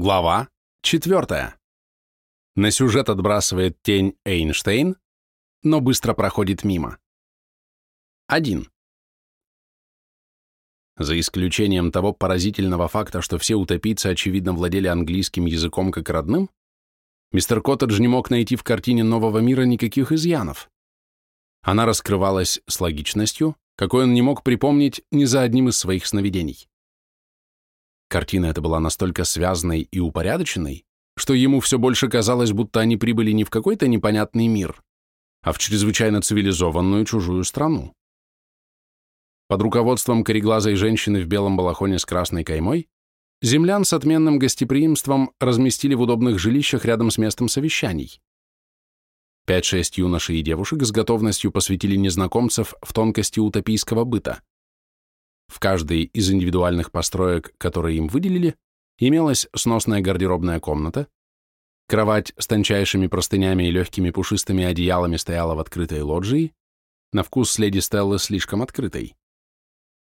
Глава 4. На сюжет отбрасывает тень Эйнштейн, но быстро проходит мимо. 1. За исключением того поразительного факта, что все утопийцы очевидно владели английским языком как родным, мистер Коттедж не мог найти в картине нового мира никаких изъянов. Она раскрывалась с логичностью, какой он не мог припомнить ни за одним из своих сновидений. Картина эта была настолько связанной и упорядоченной, что ему все больше казалось, будто они прибыли не в какой-то непонятный мир, а в чрезвычайно цивилизованную чужую страну. Под руководством кореглазой женщины в белом балахоне с красной каймой землян с отменным гостеприимством разместили в удобных жилищах рядом с местом совещаний. Пять-шесть юношей и девушек с готовностью посвятили незнакомцев в тонкости утопийского быта. В каждой из индивидуальных построек, которые им выделили, имелась сносная гардеробная комната, кровать с тончайшими простынями и легкими пушистыми одеялами стояла в открытой лоджии, на вкус леди Стеллы слишком открытой.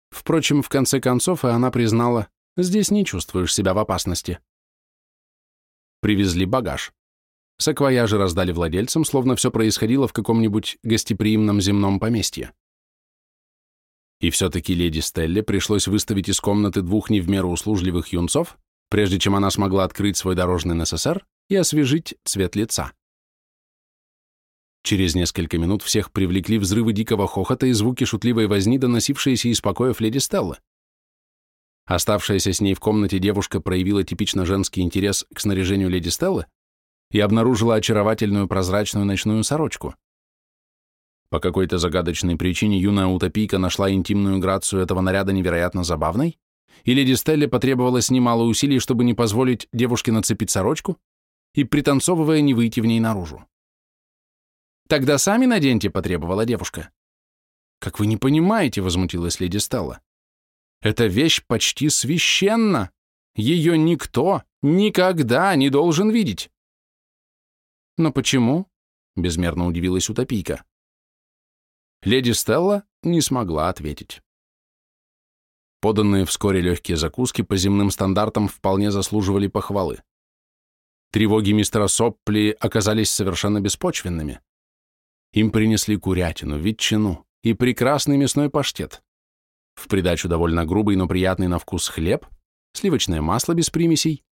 Впрочем, в конце концов, и она признала, здесь не чувствуешь себя в опасности. Привезли багаж. Саквояжи раздали владельцам, словно все происходило в каком-нибудь гостеприимном земном поместье. И все-таки леди Стелле пришлось выставить из комнаты двух не в меру услужливых юнцов, прежде чем она смогла открыть свой дорожный НССР и освежить цвет лица. Через несколько минут всех привлекли взрывы дикого хохота и звуки шутливой возни, доносившиеся из покоев леди Стеллы. Оставшаяся с ней в комнате девушка проявила типично женский интерес к снаряжению леди Стеллы и обнаружила очаровательную прозрачную ночную сорочку. По какой-то загадочной причине юная утопийка нашла интимную грацию этого наряда невероятно забавной, и леди Стелле потребовалось немало усилий, чтобы не позволить девушке нацепить сорочку и, пританцовывая, не выйти в ней наружу. «Тогда сами наденьте», — потребовала девушка. «Как вы не понимаете», — возмутилась леди Стелла. «Эта вещь почти священна. Ее никто никогда не должен видеть». «Но почему?» — безмерно удивилась утопийка. Леди Стелла не смогла ответить. Поданные вскоре легкие закуски по земным стандартам вполне заслуживали похвалы. Тревоги мистера Соппли оказались совершенно беспочвенными. Им принесли курятину, ветчину и прекрасный мясной паштет. В придачу довольно грубый, но приятный на вкус хлеб, сливочное масло без примесей,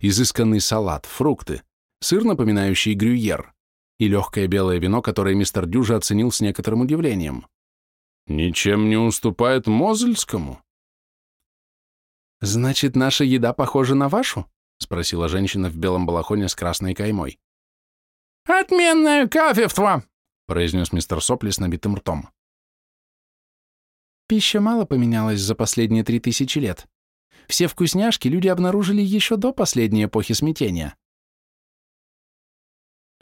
изысканный салат, фрукты, сыр, напоминающий грюйер, и легкое белое вино, которое мистер Дюжа оценил с некоторым удивлением. «Ничем не уступает Мозельскому». «Значит, наша еда похожа на вашу?» — спросила женщина в белом балахоне с красной каймой. «Отменное кафевство!» — произнес мистер Сопли с набитым ртом. Пища мало поменялась за последние три тысячи лет. Все вкусняшки люди обнаружили еще до последней эпохи смятения.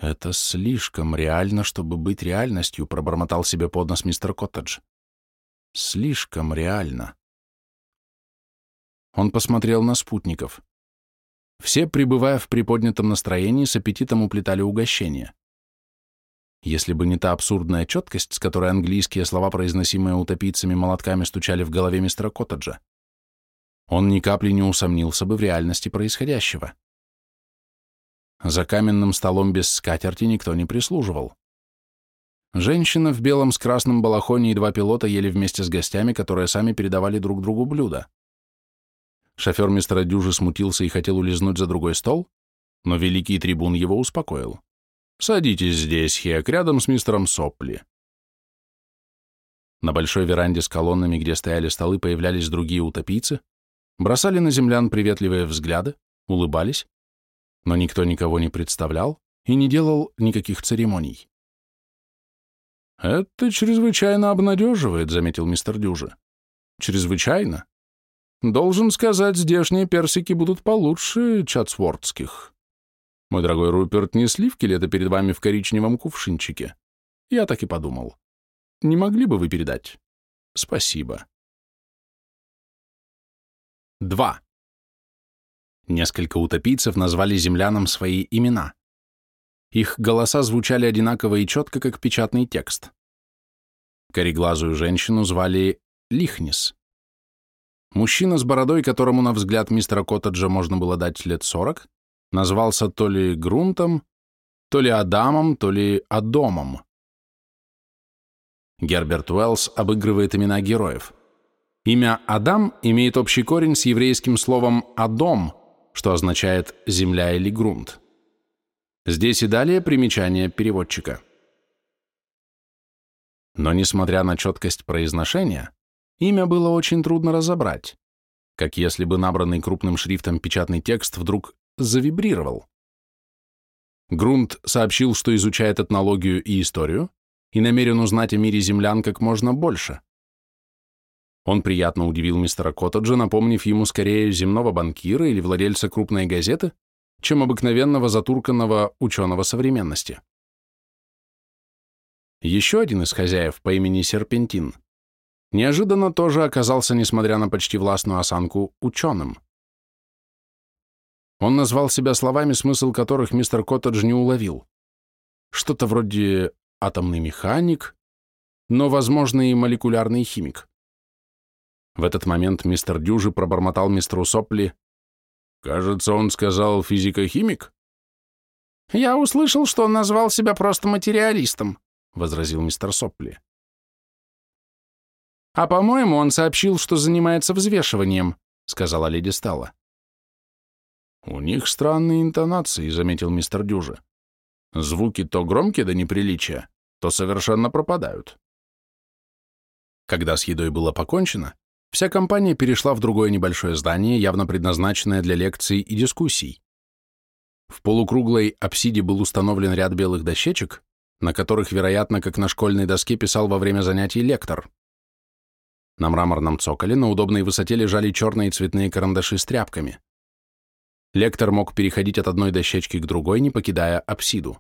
«Это слишком реально, чтобы быть реальностью», — пробормотал себе под нос мистер Коттедж. «Слишком реально». Он посмотрел на спутников. Все, пребывая в приподнятом настроении, с аппетитом уплетали угощения. Если бы не та абсурдная четкость, с которой английские слова, произносимые утопийцами молотками, стучали в голове мистера Коттеджа, он ни капли не усомнился бы в реальности происходящего. За каменным столом без скатерти никто не прислуживал. Женщина в белом с красным балахоне и два пилота ели вместе с гостями, которые сами передавали друг другу блюда. Шофер мистера Дюжи смутился и хотел улизнуть за другой стол, но великий трибун его успокоил. «Садитесь здесь, Хек, рядом с мистером Сопли». На большой веранде с колоннами, где стояли столы, появлялись другие утопийцы, бросали на землян приветливые взгляды, улыбались, но никто никого не представлял и не делал никаких церемоний. «Это чрезвычайно обнадеживает», — заметил мистер Дюжи. «Чрезвычайно. Должен сказать, здешние персики будут получше чатсвордских. Мой дорогой Руперт, не сливки ли это перед вами в коричневом кувшинчике? Я так и подумал. Не могли бы вы передать? Спасибо». 2. Несколько утопийцев назвали землянам свои имена. Их голоса звучали одинаково и четко, как печатный текст. Кореглазую женщину звали Лихнис. мужчина с бородой, которому, на взгляд мистера Коттеджа, можно было дать лет сорок, назвался то ли Грунтом, то ли Адамом, то ли Адомом. Герберт Уэллс обыгрывает имена героев. Имя Адам имеет общий корень с еврейским словом «адом», что означает «земля» или «грунт». Здесь и далее примечание переводчика. Но, несмотря на четкость произношения, имя было очень трудно разобрать, как если бы набранный крупным шрифтом печатный текст вдруг завибрировал. Грунт сообщил, что изучает этнологию и историю и намерен узнать о мире землян как можно больше. Он приятно удивил мистера Коттеджа, напомнив ему скорее земного банкира или владельца крупной газеты, чем обыкновенного затурканного ученого современности. Еще один из хозяев по имени Серпентин неожиданно тоже оказался, несмотря на почти властную осанку, ученым. Он назвал себя словами, смысл которых мистер Коттедж не уловил. Что-то вроде «атомный механик», но, возможно, и молекулярный химик. В этот момент мистер Дюжи пробормотал мистеру Сопли. «Кажется, он сказал физико-химик?» «Я услышал, что он назвал себя просто материалистом», — возразил мистер Сопли. «А, по-моему, он сообщил, что занимается взвешиванием», — сказала леди Стала. «У них странные интонации», — заметил мистер Дюжи. «Звуки то громкие до неприличия, то совершенно пропадают». Когда с едой было покончено, Вся компания перешла в другое небольшое здание, явно предназначенное для лекций и дискуссий. В полукруглой апсиде был установлен ряд белых дощечек, на которых, вероятно, как на школьной доске писал во время занятий лектор. На мраморном цоколе на удобной высоте лежали черные цветные карандаши с тряпками. Лектор мог переходить от одной дощечки к другой, не покидая апсиду.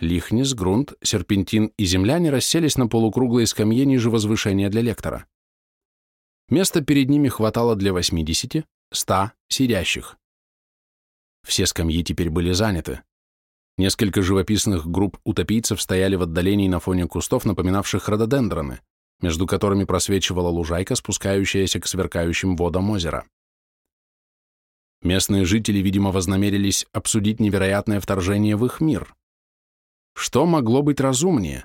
Лихнис, грунт, серпентин и земляне расселись на полукруглой скамье ниже возвышения для лектора. Места перед ними хватало для 80, 100 сидящих. Все скамьи теперь были заняты. Несколько живописных групп утопийцев стояли в отдалении на фоне кустов, напоминавших рододендроны, между которыми просвечивала лужайка, спускающаяся к сверкающим водам озера. Местные жители, видимо, вознамерились обсудить невероятное вторжение в их мир. Что могло быть разумнее?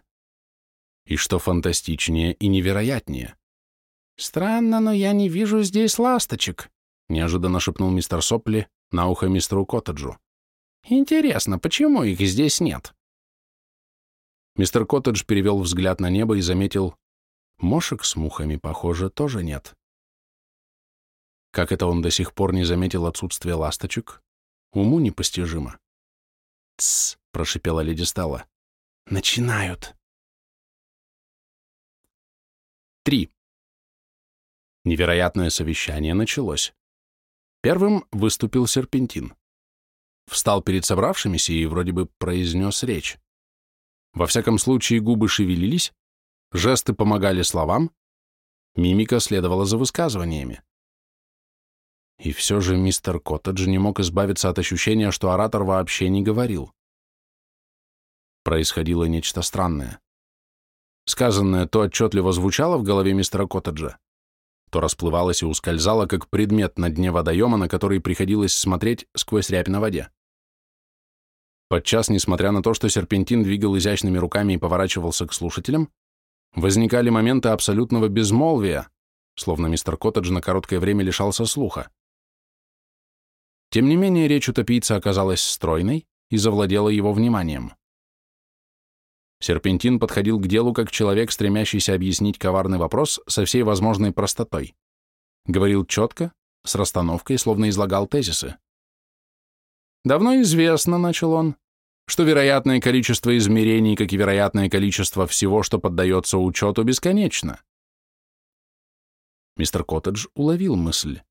И что фантастичнее и невероятнее? «Странно, но я не вижу здесь ласточек», — неожиданно шепнул мистер Сопли на ухо мистеру Коттеджу. «Интересно, почему их здесь нет?» Мистер Коттедж перевел взгляд на небо и заметил, мошек с мухами, похоже, тоже нет. Как это он до сих пор не заметил отсутствие ласточек? Уму непостижимо. «Тссс», — прошипела леди Стала. «Начинают». Три. Невероятное совещание началось. Первым выступил Серпентин. Встал перед собравшимися и вроде бы произнес речь. Во всяком случае, губы шевелились, жесты помогали словам, мимика следовала за высказываниями. И все же мистер Коттедж не мог избавиться от ощущения, что оратор вообще не говорил. Происходило нечто странное. Сказанное то отчетливо звучало в голове мистера Коттеджа, то расплывалась и ускользала, как предмет на дне водоема, на который приходилось смотреть сквозь рябь на воде. Подчас, несмотря на то, что серпентин двигал изящными руками и поворачивался к слушателям, возникали моменты абсолютного безмолвия, словно мистер Коттедж на короткое время лишался слуха. Тем не менее, речь утопийца оказалась стройной и завладела его вниманием. Серпентин подходил к делу как человек, стремящийся объяснить коварный вопрос со всей возможной простотой. Говорил четко, с расстановкой, словно излагал тезисы. «Давно известно», — начал он, что вероятное количество измерений, как и вероятное количество всего, что поддается учету, бесконечно. Мистер Коттедж уловил мысль.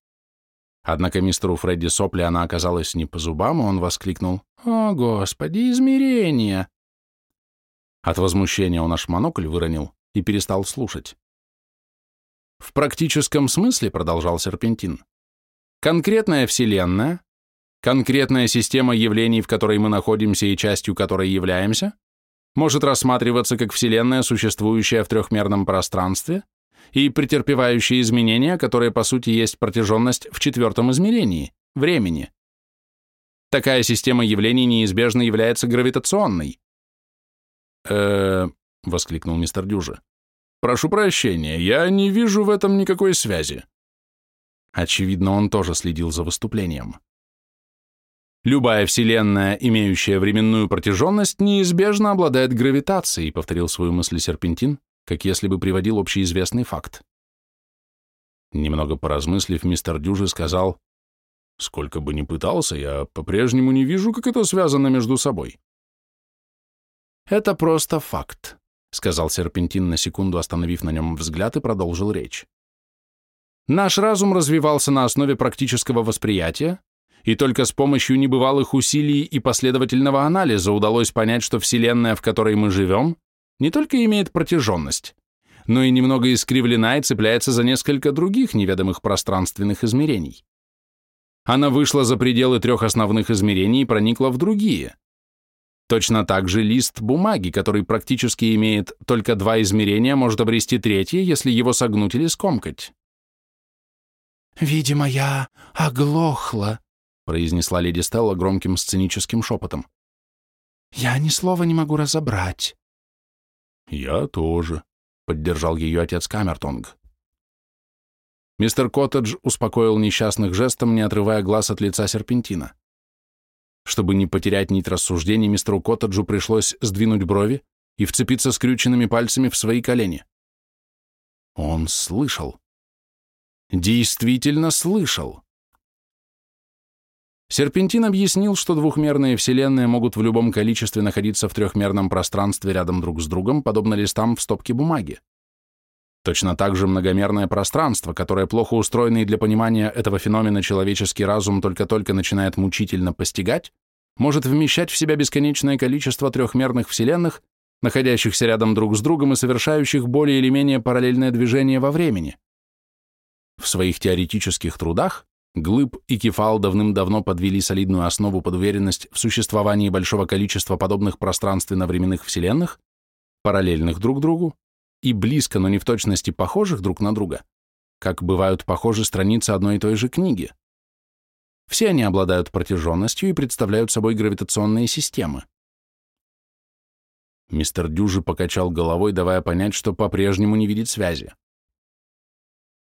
Однако мистеру Фредди Сопли она оказалась не по зубам, и он воскликнул «О, Господи, измерения!» От возмущения он аж монокль выронил и перестал слушать. В практическом смысле, продолжал Серпентин, конкретная Вселенная, конкретная система явлений, в которой мы находимся и частью которой являемся, может рассматриваться как Вселенная, существующая в трехмерном пространстве, и претерпевающие изменения, которые по сути есть протяженность в четвертом измерении – времени. Такая система явлений неизбежно является гравитационной. Э воскликнул мистер Дюжа. «Прошу прощения, я не вижу в этом никакой связи». Очевидно, он тоже следил за выступлением. Любая вселенная, имеющая временную протяженность, неизбежно обладает гравитацией, повторил свою мысль Серпентин, как если бы приводил общеизвестный факт. Немного поразмыслив, мистер Дюжи сказал, «Сколько бы ни пытался, я по-прежнему не вижу, как это связано между собой». «Это просто факт», — сказал Серпентин на секунду, остановив на нем взгляд и продолжил речь. «Наш разум развивался на основе практического восприятия, и только с помощью небывалых усилий и последовательного анализа удалось понять, что Вселенная, в которой мы живем, не только имеет протяженность, но и немного искривлена и цепляется за несколько других неведомых пространственных измерений. Она вышла за пределы трех основных измерений и проникла в другие. Точно так же лист бумаги, который практически имеет только два измерения, может обрести третье, если его согнуть или скомкать. «Видимо, я оглохла», произнесла леди Стелла громким сценическим шепотом. «Я ни слова не могу разобрать». «Я тоже», — поддержал ее отец Камертонг. Мистер Коттедж успокоил несчастных жестом, не отрывая глаз от лица серпентина. Чтобы не потерять нить рассуждений, мистеру Коттеджу пришлось сдвинуть брови и вцепиться скрюченными пальцами в свои колени. Он слышал. Действительно слышал. Серпентин объяснил, что двухмерные вселенные могут в любом количестве находиться в трехмерном пространстве рядом друг с другом, подобно листам в стопке бумаги. Точно так же многомерное пространство, которое плохо устроено и для понимания этого феномена человеческий разум только-только начинает мучительно постигать, может вмещать в себя бесконечное количество трехмерных вселенных, находящихся рядом друг с другом и совершающих более или менее параллельное движение во времени. В своих теоретических трудах Глыб и Кефал давным-давно подвели солидную основу под уверенность в существовании большого количества подобных пространственно-временных вселенных, параллельных друг другу и близко, но не в точности похожих друг на друга, как бывают похожи страницы одной и той же книги. Все они обладают протяженностью и представляют собой гравитационные системы. Мистер Дюжи покачал головой, давая понять, что по-прежнему не видит связи.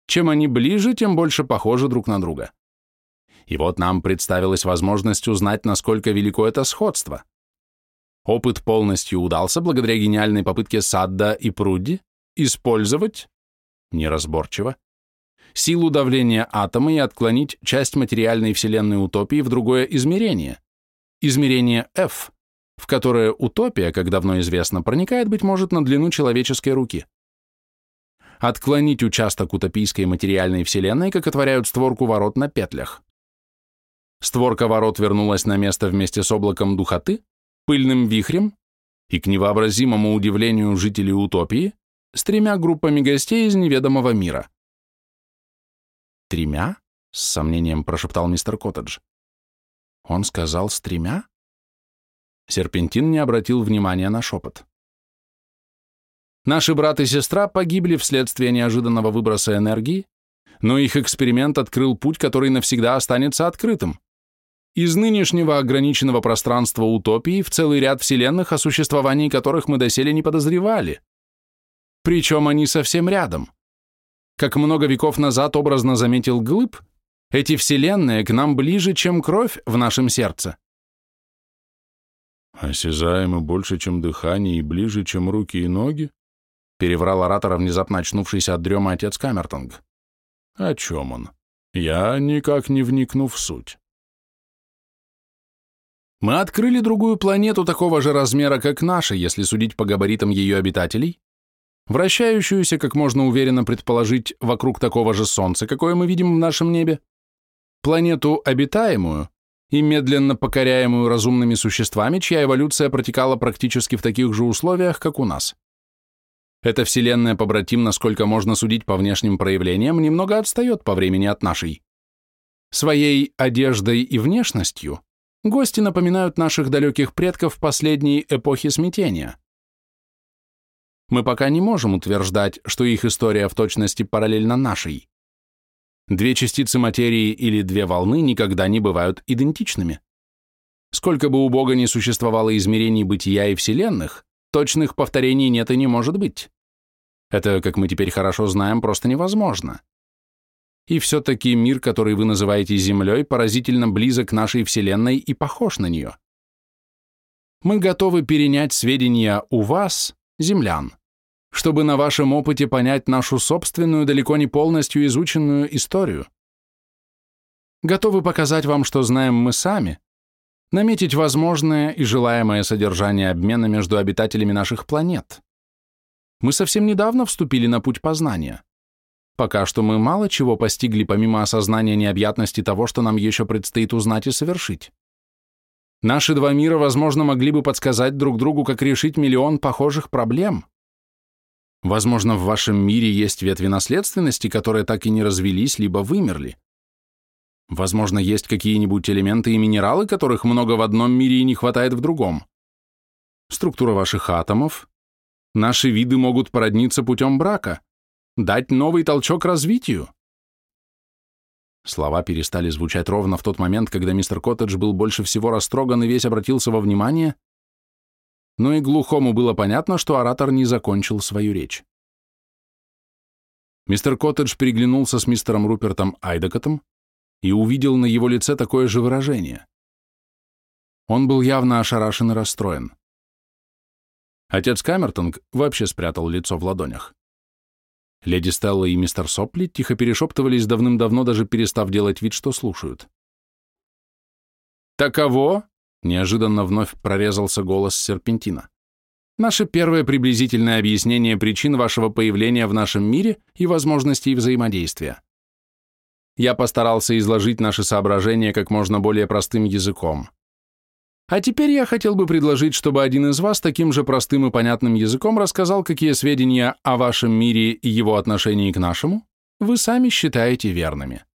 Чем они ближе, тем больше похожи друг на друга. И вот нам представилась возможность узнать, насколько велико это сходство. Опыт полностью удался благодаря гениальной попытке Садда и Прудди использовать, неразборчиво, силу давления атома и отклонить часть материальной вселенной утопии в другое измерение, измерение F, в которое утопия, как давно известно, проникает, быть может, на длину человеческой руки. Отклонить участок утопийской материальной вселенной, как отворяют створку ворот на петлях. Створка ворот вернулась на место вместе с облаком духоты, пыльным вихрем и, к невообразимому удивлению жителей утопии, с тремя группами гостей из неведомого мира. «Тремя?» — с сомнением прошептал мистер Коттедж. «Он сказал с тремя?» Серпентин не обратил внимания на шепот. Наши брат и сестра погибли вследствие неожиданного выброса энергии, но их эксперимент открыл путь, который навсегда останется открытым. Из нынешнего ограниченного пространства утопии в целый ряд вселенных, о существовании которых мы доселе не подозревали. Причем они совсем рядом. Как много веков назад образно заметил Глыб, эти вселенные к нам ближе, чем кровь в нашем сердце. Осязаемо больше, чем дыхание, и ближе, чем руки и ноги? переврал оратора внезапно очнувшийся от дрема отец Камертонг. О чем он? Я никак не вникну в суть. Мы открыли другую планету такого же размера, как наша, если судить по габаритам ее обитателей, вращающуюся, как можно уверенно предположить, вокруг такого же Солнца, какое мы видим в нашем небе, планету обитаемую и медленно покоряемую разумными существами, чья эволюция протекала практически в таких же условиях, как у нас. Эта вселенная побратим, насколько можно судить по внешним проявлениям, немного отстает по времени от нашей. Своей одеждой и внешностью гости напоминают наших далеких предков последней эпохи смятения. Мы пока не можем утверждать, что их история в точности параллельна нашей. Две частицы материи или две волны никогда не бывают идентичными. Сколько бы у Бога ни существовало измерений бытия и вселенных, точных повторений нет и не может быть. Это, как мы теперь хорошо знаем, просто невозможно. И все-таки мир, который вы называете Землей, поразительно близок к нашей Вселенной и похож на нее. Мы готовы перенять сведения у вас, землян, чтобы на вашем опыте понять нашу собственную, далеко не полностью изученную историю. Готовы показать вам, что знаем мы сами, наметить возможное и желаемое содержание обмена между обитателями наших планет. Мы совсем недавно вступили на путь познания. Пока что мы мало чего постигли помимо осознания необъятности того, что нам еще предстоит узнать и совершить. Наши два мира, возможно, могли бы подсказать друг другу, как решить миллион похожих проблем. Возможно, в вашем мире есть ветви наследственности, которые так и не развелись, либо вымерли. Возможно, есть какие-нибудь элементы и минералы, которых много в одном мире и не хватает в другом. Структура ваших атомов. Наши виды могут породниться путем брака, дать новый толчок развитию. Слова перестали звучать ровно в тот момент, когда мистер Коттедж был больше всего растроган и весь обратился во внимание, но и глухому было понятно, что оратор не закончил свою речь. Мистер Коттедж приглянулся с мистером Рупертом Айдекотом, и увидел на его лице такое же выражение. Он был явно ошарашен и расстроен. Отец Камертонг вообще спрятал лицо в ладонях. Леди Стелла и мистер Сопли тихо перешептывались давным-давно, даже перестав делать вид, что слушают. «Таково?» — неожиданно вновь прорезался голос Серпентина. «Наше первое приблизительное объяснение причин вашего появления в нашем мире и возможностей взаимодействия я постарался изложить наши соображения как можно более простым языком. А теперь я хотел бы предложить, чтобы один из вас таким же простым и понятным языком рассказал, какие сведения о вашем мире и его отношении к нашему вы сами считаете верными.